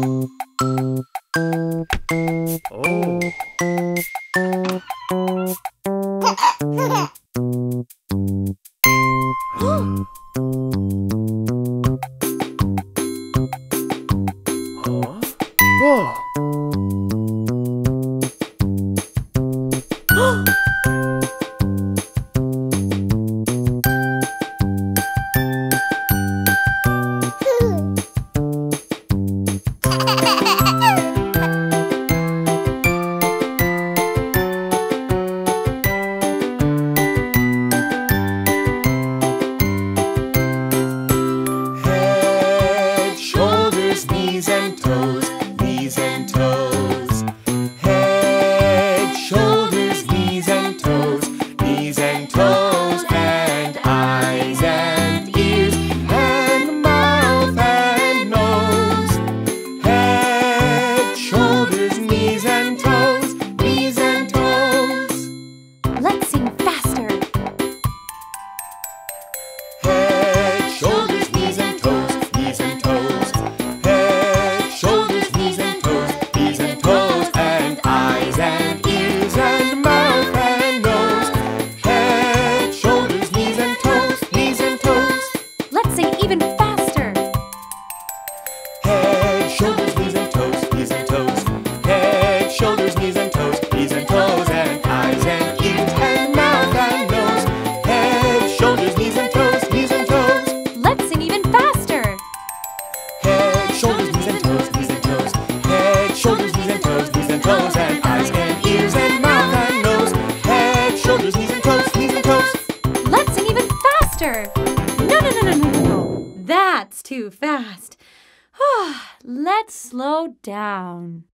Oh. even faster! Head, shoulders, knees and toes, knees and toes. Head, shoulders, knees and toes, knees and toes. And eyes and ears and mouth and nose. Head, shoulders, knees and toes, knees and toes. Let's sing even faster! Head, shoulders, knees and toes, knees and toes. Head, shoulders, knees and toes, knees and toes. And eyes and ears and mouth and nose. Head, shoulders, knees and toes, knees and toes. Let's sing even faster! No, no, no, no, no, no. That's too fast. Let's slow down.